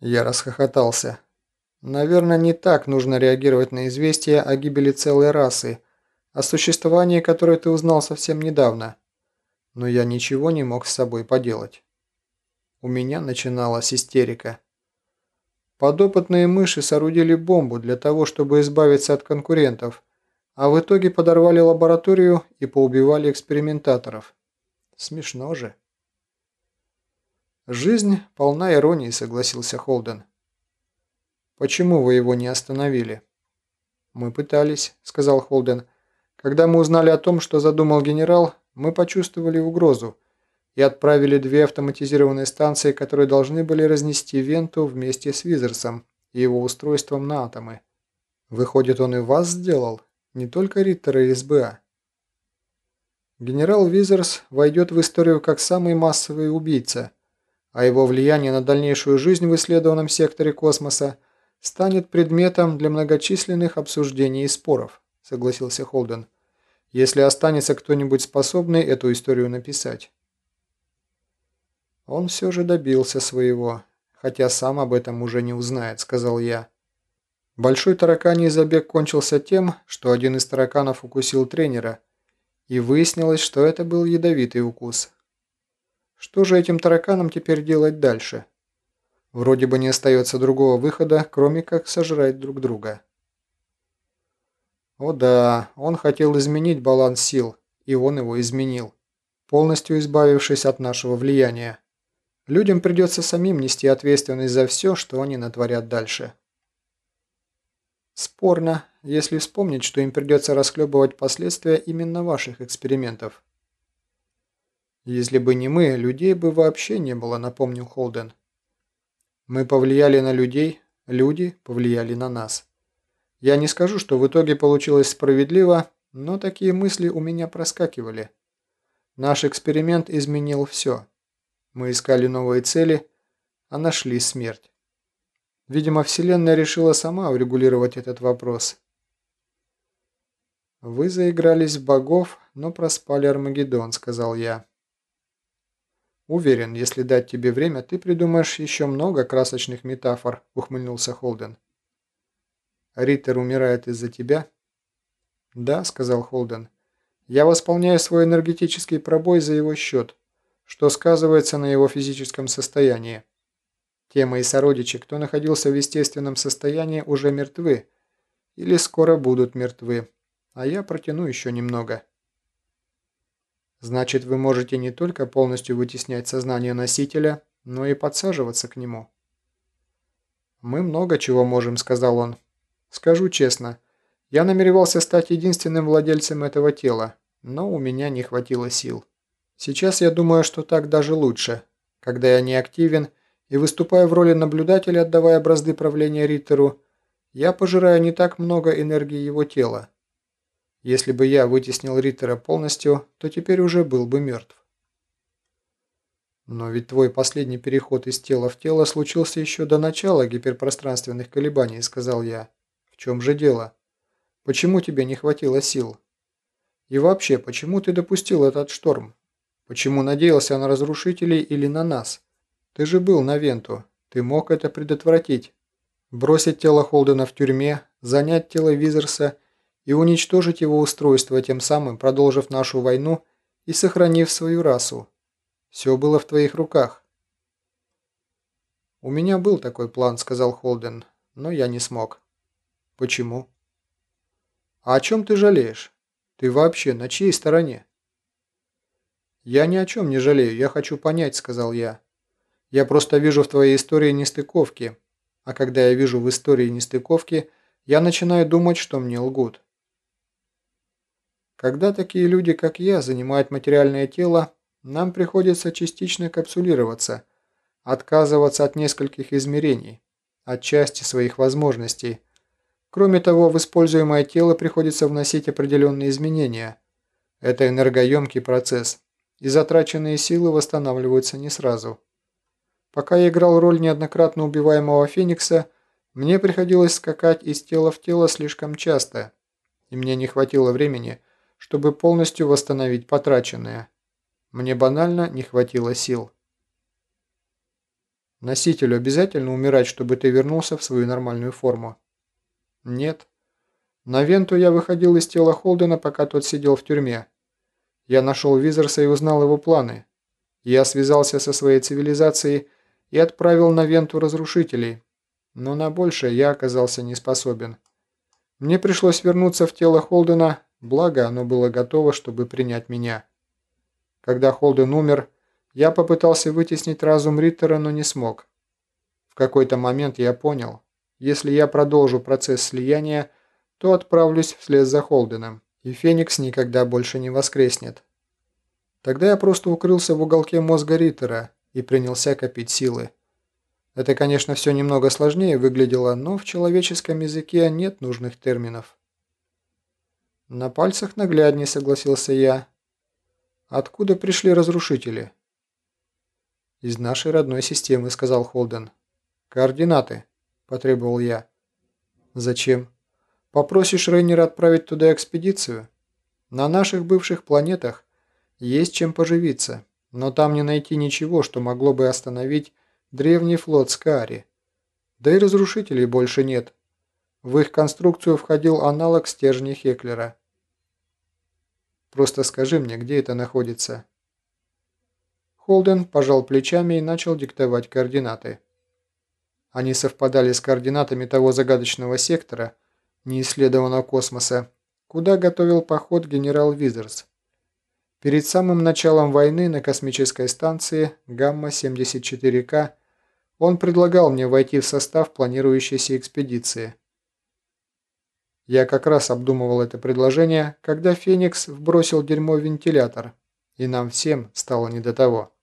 Я расхохотался. Наверное, не так нужно реагировать на известие о гибели целой расы, о существовании которой ты узнал совсем недавно. Но я ничего не мог с собой поделать. У меня начиналась истерика. Подопытные мыши соорудили бомбу для того, чтобы избавиться от конкурентов, а в итоге подорвали лабораторию и поубивали экспериментаторов. Смешно же. «Жизнь полна иронии», — согласился Холден. «Почему вы его не остановили?» «Мы пытались», — сказал Холден. «Когда мы узнали о том, что задумал генерал, мы почувствовали угрозу и отправили две автоматизированные станции, которые должны были разнести Венту вместе с Визерсом и его устройством на атомы. Выходит, он и вас сделал, не только Риттера и СБА. Генерал Визерс войдет в историю как самый массовый убийца, а его влияние на дальнейшую жизнь в исследованном секторе космоса станет предметом для многочисленных обсуждений и споров, согласился Холден, если останется кто-нибудь способный эту историю написать. «Он все же добился своего, хотя сам об этом уже не узнает», — сказал я. Большой тараканий забег кончился тем, что один из тараканов укусил тренера, и выяснилось, что это был ядовитый укус. Что же этим тараканам теперь делать дальше? Вроде бы не остается другого выхода, кроме как сожрать друг друга. О да, он хотел изменить баланс сил, и он его изменил, полностью избавившись от нашего влияния. Людям придется самим нести ответственность за все, что они натворят дальше. Спорно, если вспомнить, что им придется расхлебывать последствия именно ваших экспериментов. Если бы не мы, людей бы вообще не было, напомнил Холден. Мы повлияли на людей, люди повлияли на нас. Я не скажу, что в итоге получилось справедливо, но такие мысли у меня проскакивали. Наш эксперимент изменил все. Мы искали новые цели, а нашли смерть. Видимо, Вселенная решила сама урегулировать этот вопрос. «Вы заигрались в богов, но проспали Армагеддон», — сказал я. «Уверен, если дать тебе время, ты придумаешь еще много красочных метафор», — ухмыльнулся Холден. «Риттер умирает из-за тебя?» «Да», — сказал Холден. «Я восполняю свой энергетический пробой за его счет что сказывается на его физическом состоянии. Те мои сородичи, кто находился в естественном состоянии, уже мертвы или скоро будут мертвы, а я протяну еще немного. Значит, вы можете не только полностью вытеснять сознание носителя, но и подсаживаться к нему. «Мы много чего можем», — сказал он. «Скажу честно, я намеревался стать единственным владельцем этого тела, но у меня не хватило сил». Сейчас я думаю, что так даже лучше, когда я не активен и выступаю в роли наблюдателя, отдавая бразды правления Риттеру, я пожираю не так много энергии его тела. Если бы я вытеснил Риттера полностью, то теперь уже был бы мертв. Но ведь твой последний переход из тела в тело случился еще до начала гиперпространственных колебаний, сказал я. В чем же дело? Почему тебе не хватило сил? И вообще, почему ты допустил этот шторм? Почему надеялся на разрушителей или на нас? Ты же был на Венту. Ты мог это предотвратить. Бросить тело Холдена в тюрьме, занять тело Визерса и уничтожить его устройство, тем самым продолжив нашу войну и сохранив свою расу. Все было в твоих руках. «У меня был такой план», — сказал Холден, — «но я не смог». «Почему?» «А о чем ты жалеешь? Ты вообще на чьей стороне?» «Я ни о чем не жалею, я хочу понять», — сказал я. «Я просто вижу в твоей истории нестыковки, а когда я вижу в истории нестыковки, я начинаю думать, что мне лгут». Когда такие люди, как я, занимают материальное тело, нам приходится частично капсулироваться, отказываться от нескольких измерений, от части своих возможностей. Кроме того, в используемое тело приходится вносить определенные изменения. Это энергоемкий процесс и затраченные силы восстанавливаются не сразу. Пока я играл роль неоднократно убиваемого Феникса, мне приходилось скакать из тела в тело слишком часто, и мне не хватило времени, чтобы полностью восстановить потраченное. Мне банально не хватило сил. Носителю обязательно умирать, чтобы ты вернулся в свою нормальную форму? Нет. На Венту я выходил из тела Холдена, пока тот сидел в тюрьме. Я нашел Визерса и узнал его планы. Я связался со своей цивилизацией и отправил на Венту разрушителей, но на большее я оказался не способен. Мне пришлось вернуться в тело Холдена, благо оно было готово, чтобы принять меня. Когда Холден умер, я попытался вытеснить разум Риттера, но не смог. В какой-то момент я понял, если я продолжу процесс слияния, то отправлюсь вслед за Холденом, и Феникс никогда больше не воскреснет. Тогда я просто укрылся в уголке мозга Риттера и принялся копить силы. Это, конечно, все немного сложнее выглядело, но в человеческом языке нет нужных терминов. На пальцах нагляднее согласился я. Откуда пришли разрушители? Из нашей родной системы, сказал Холден. Координаты, потребовал я. Зачем? Попросишь Рейнера отправить туда экспедицию? На наших бывших планетах есть чем поживиться, но там не найти ничего, что могло бы остановить древний флот Скари. Да и разрушителей больше нет. В их конструкцию входил аналог стержня Хеклера. Просто скажи мне, где это находится. Холден пожал плечами и начал диктовать координаты. Они совпадали с координатами того загадочного сектора, неисследованного космоса, куда готовил поход генерал Визерс. Перед самым началом войны на космической станции Гамма-74К он предлагал мне войти в состав планирующейся экспедиции. Я как раз обдумывал это предложение, когда Феникс вбросил дерьмо в вентилятор, и нам всем стало не до того.